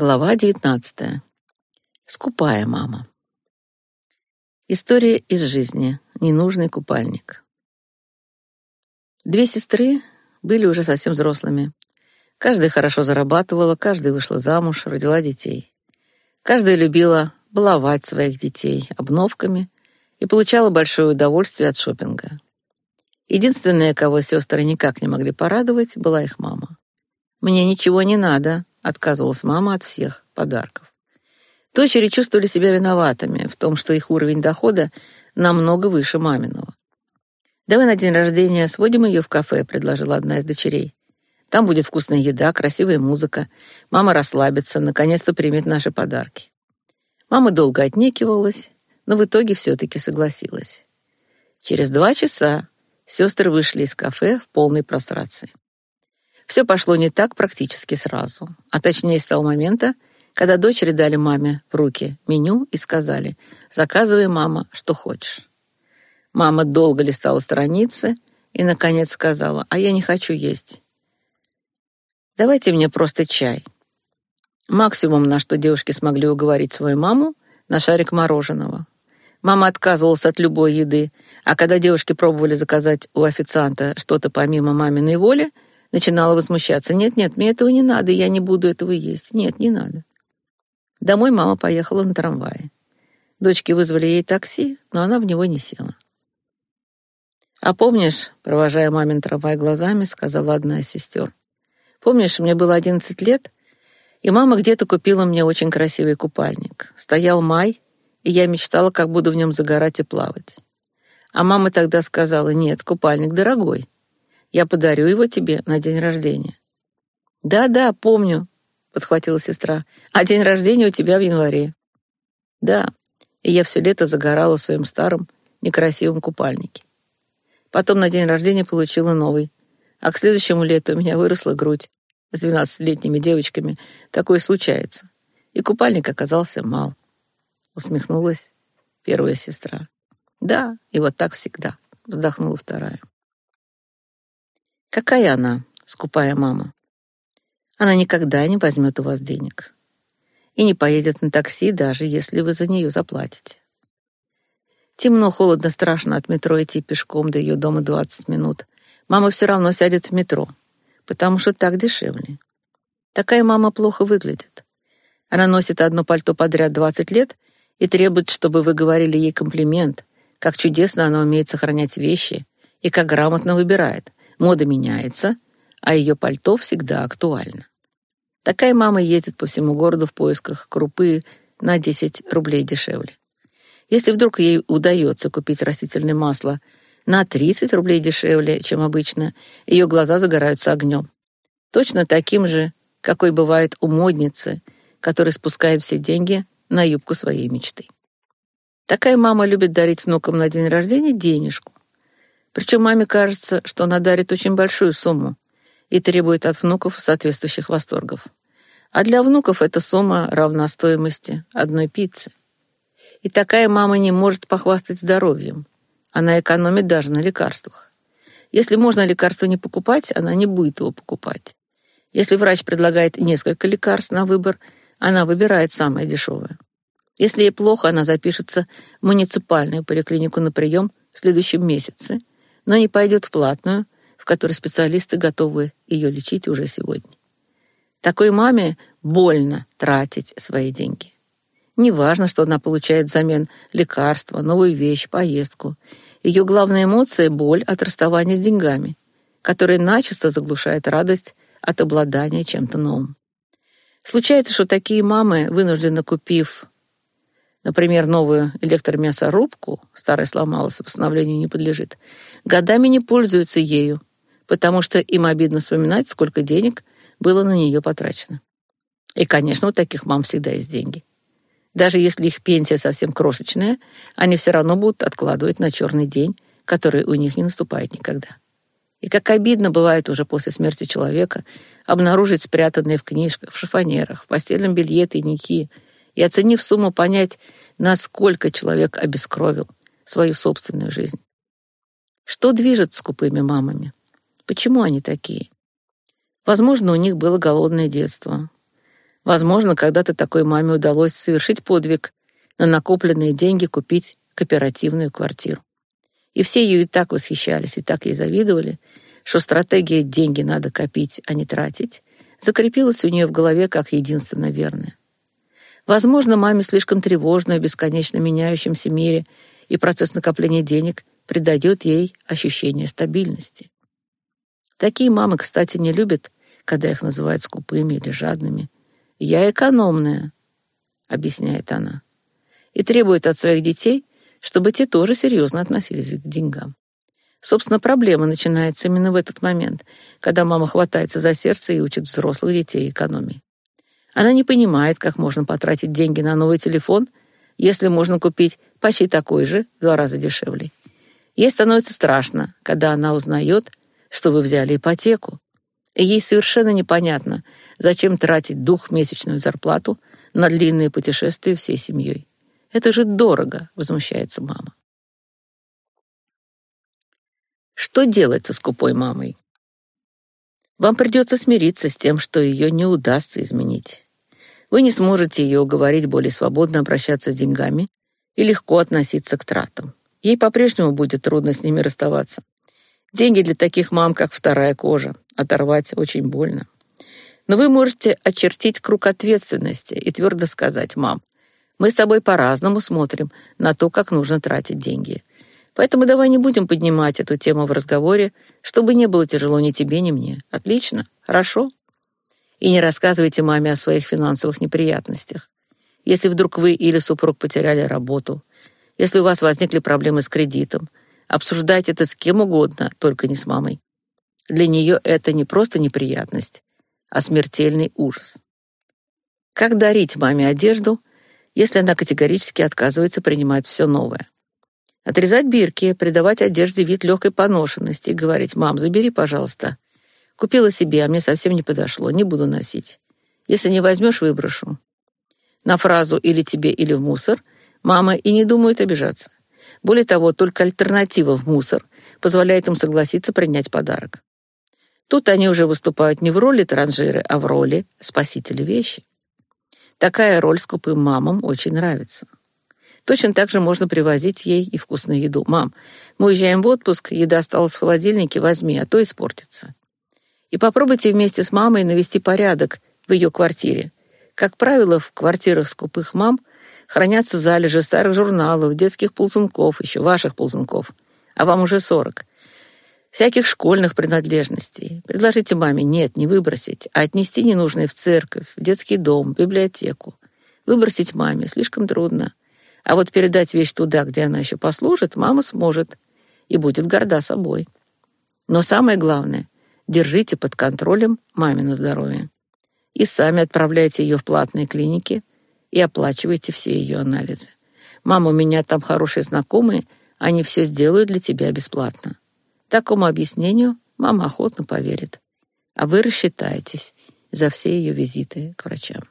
Глава 19. Скупая мама. История из жизни. Ненужный купальник. Две сестры были уже совсем взрослыми. Каждая хорошо зарабатывала, каждая вышла замуж, родила детей. Каждая любила баловать своих детей обновками и получала большое удовольствие от шопинга. Единственная, кого сестры никак не могли порадовать, была их мама. «Мне ничего не надо», отказывалась мама от всех подарков. Дочери чувствовали себя виноватыми в том, что их уровень дохода намного выше маминого. «Давай на день рождения сводим ее в кафе», — предложила одна из дочерей. «Там будет вкусная еда, красивая музыка. Мама расслабится, наконец-то примет наши подарки». Мама долго отнекивалась, но в итоге все-таки согласилась. Через два часа сестры вышли из кафе в полной прострации. Все пошло не так практически сразу, а точнее с того момента, когда дочери дали маме в руки меню и сказали «Заказывай, мама, что хочешь». Мама долго листала страницы и, наконец, сказала «А я не хочу есть. Давайте мне просто чай». Максимум, на что девушки смогли уговорить свою маму, на шарик мороженого. Мама отказывалась от любой еды, а когда девушки пробовали заказать у официанта что-то помимо маминой воли — Начинала возмущаться. «Нет-нет, мне этого не надо, я не буду этого есть. Нет, не надо». Домой мама поехала на трамвае. Дочки вызвали ей такси, но она в него не села. «А помнишь, — провожая мамин трамвай глазами, — сказала одна из сестер, — помнишь, мне было одиннадцать лет, и мама где-то купила мне очень красивый купальник. Стоял май, и я мечтала, как буду в нем загорать и плавать. А мама тогда сказала, нет, купальник дорогой, я подарю его тебе на день рождения». «Да-да, помню», — подхватила сестра. «А день рождения у тебя в январе». «Да, и я все лето загорала в своем старом некрасивом купальнике. Потом на день рождения получила новый. А к следующему лету у меня выросла грудь с двенадцатилетними девочками. Такое случается. И купальник оказался мал. Усмехнулась первая сестра. «Да, и вот так всегда», — вздохнула вторая. Какая она, скупая мама? Она никогда не возьмет у вас денег. И не поедет на такси, даже если вы за нее заплатите. Темно, холодно, страшно от метро идти пешком до ее дома 20 минут. Мама все равно сядет в метро, потому что так дешевле. Такая мама плохо выглядит. Она носит одно пальто подряд 20 лет и требует, чтобы вы говорили ей комплимент, как чудесно она умеет сохранять вещи и как грамотно выбирает. Мода меняется, а ее пальто всегда актуально. Такая мама ездит по всему городу в поисках крупы на 10 рублей дешевле. Если вдруг ей удается купить растительное масло на 30 рублей дешевле, чем обычно, ее глаза загораются огнем. Точно таким же, какой бывает у модницы, которая спускает все деньги на юбку своей мечты. Такая мама любит дарить внукам на день рождения денежку, причем маме кажется, что она дарит очень большую сумму и требует от внуков соответствующих восторгов. А для внуков эта сумма равна стоимости одной пиццы. И такая мама не может похвастать здоровьем. Она экономит даже на лекарствах. Если можно лекарство не покупать, она не будет его покупать. Если врач предлагает несколько лекарств на выбор, она выбирает самое дешевое. Если ей плохо, она запишется в муниципальную поликлинику на прием в следующем месяце но не пойдет в платную, в которой специалисты готовы ее лечить уже сегодня. Такой маме больно тратить свои деньги. Неважно, что она получает взамен лекарства, новую вещь, поездку. Ее главная эмоция — боль от расставания с деньгами, которая начисто заглушает радость от обладания чем-то новым. Случается, что такие мамы, вынуждены купив например, новую электромясорубку, старая сломалась, восстановлению не подлежит, годами не пользуются ею, потому что им обидно вспоминать, сколько денег было на нее потрачено. И, конечно, у таких мам всегда есть деньги. Даже если их пенсия совсем крошечная, они все равно будут откладывать на черный день, который у них не наступает никогда. И как обидно бывает уже после смерти человека обнаружить спрятанные в книжках, в шифонерах, в постельном белье тайники — и, оценив сумму, понять, насколько человек обескровил свою собственную жизнь. Что движет скупыми мамами? Почему они такие? Возможно, у них было голодное детство. Возможно, когда-то такой маме удалось совершить подвиг, на накопленные деньги купить кооперативную квартиру. И все ее и так восхищались, и так ей завидовали, что стратегия «деньги надо копить, а не тратить» закрепилась у нее в голове как единственно верная. Возможно, маме слишком тревожно в бесконечно меняющемся мире, и процесс накопления денег придает ей ощущение стабильности. Такие мамы, кстати, не любят, когда их называют скупыми или жадными. «Я экономная», — объясняет она, и требует от своих детей, чтобы те тоже серьезно относились к деньгам. Собственно, проблема начинается именно в этот момент, когда мама хватается за сердце и учит взрослых детей экономии. Она не понимает, как можно потратить деньги на новый телефон, если можно купить почти такой же, в два раза дешевле. Ей становится страшно, когда она узнает, что вы взяли ипотеку. И ей совершенно непонятно, зачем тратить двухмесячную зарплату на длинные путешествия всей семьей. Это же дорого, возмущается мама. Что делать со скупой мамой? Вам придется смириться с тем, что ее не удастся изменить. Вы не сможете ее уговорить более свободно обращаться с деньгами и легко относиться к тратам. Ей по-прежнему будет трудно с ними расставаться. Деньги для таких мам, как вторая кожа. Оторвать очень больно. Но вы можете очертить круг ответственности и твердо сказать, «Мам, мы с тобой по-разному смотрим на то, как нужно тратить деньги. Поэтому давай не будем поднимать эту тему в разговоре, чтобы не было тяжело ни тебе, ни мне. Отлично? Хорошо? И не рассказывайте маме о своих финансовых неприятностях. Если вдруг вы или супруг потеряли работу, если у вас возникли проблемы с кредитом, обсуждайте это с кем угодно, только не с мамой. Для нее это не просто неприятность, а смертельный ужас. Как дарить маме одежду, если она категорически отказывается принимать все новое? Отрезать бирки, придавать одежде вид легкой поношенности и говорить, «Мам, забери, пожалуйста. Купила себе, а мне совсем не подошло, не буду носить. Если не возьмешь, выброшу». На фразу «или тебе, или в мусор» мама и не думает обижаться. Более того, только альтернатива в мусор позволяет им согласиться принять подарок. Тут они уже выступают не в роли транжиры, а в роли спасителя вещи. Такая роль скупым мамам очень нравится. Точно так же можно привозить ей и вкусную еду. «Мам, мы уезжаем в отпуск, еда осталась в холодильнике, возьми, а то испортится». И попробуйте вместе с мамой навести порядок в ее квартире. Как правило, в квартирах скупых мам хранятся залежи старых журналов, детских ползунков, еще ваших ползунков, а вам уже сорок. Всяких школьных принадлежностей. Предложите маме нет, не выбросить, а отнести ненужные в церковь, в детский дом, в библиотеку. Выбросить маме слишком трудно. А вот передать вещь туда, где она еще послужит, мама сможет и будет горда собой. Но самое главное, держите под контролем мамино здоровье. И сами отправляйте ее в платные клиники и оплачивайте все ее анализы. «Мама, у меня там хорошие знакомые, они все сделают для тебя бесплатно». Такому объяснению мама охотно поверит. А вы рассчитаетесь за все ее визиты к врачам.